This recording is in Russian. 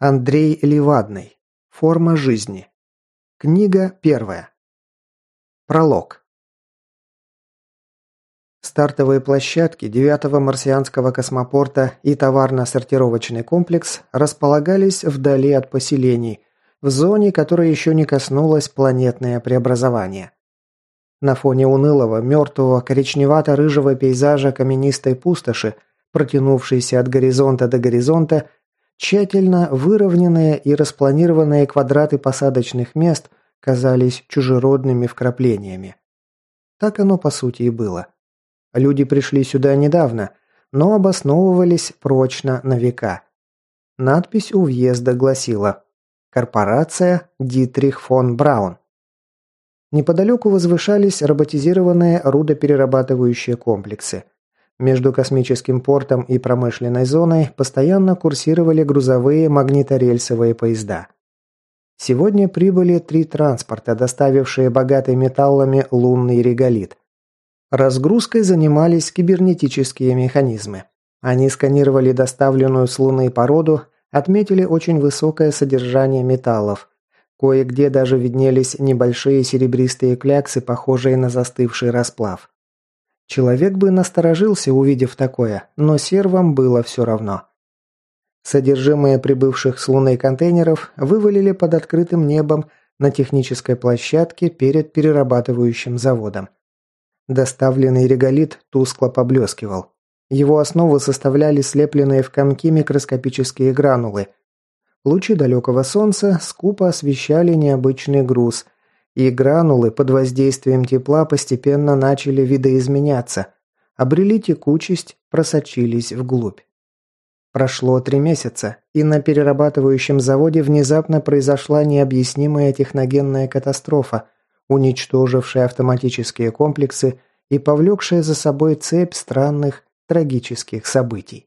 Андрей Левадный. Форма жизни. Книга первая. Пролог. Стартовые площадки 9-го марсианского космопорта и товарно-сортировочный комплекс располагались вдали от поселений, в зоне, которая еще не коснулась планетное преобразование. На фоне унылого, мертвого, коричневато-рыжего пейзажа каменистой пустоши, протянувшейся от горизонта до горизонта, Тщательно выровненные и распланированные квадраты посадочных мест казались чужеродными вкраплениями. Так оно по сути и было. Люди пришли сюда недавно, но обосновывались прочно на века. Надпись у въезда гласила «Корпорация Дитрих фон Браун». Неподалеку возвышались роботизированные рудоперерабатывающие комплексы. Между космическим портом и промышленной зоной постоянно курсировали грузовые магниторельсовые поезда. Сегодня прибыли три транспорта, доставившие богатый металлами лунный реголит. Разгрузкой занимались кибернетические механизмы. Они сканировали доставленную с Луны породу, отметили очень высокое содержание металлов. Кое-где даже виднелись небольшие серебристые кляксы, похожие на застывший расплав. Человек бы насторожился, увидев такое, но сервам было все равно. Содержимое прибывших с Луны контейнеров вывалили под открытым небом на технической площадке перед перерабатывающим заводом. Доставленный реголит тускло поблескивал. Его основу составляли слепленные в комки микроскопические гранулы. Лучи далекого солнца скупо освещали необычный груз, и гранулы под воздействием тепла постепенно начали видоизменяться, обрели текучесть, просочились вглубь. Прошло три месяца, и на перерабатывающем заводе внезапно произошла необъяснимая техногенная катастрофа, уничтожившая автоматические комплексы и повлекшая за собой цепь странных трагических событий.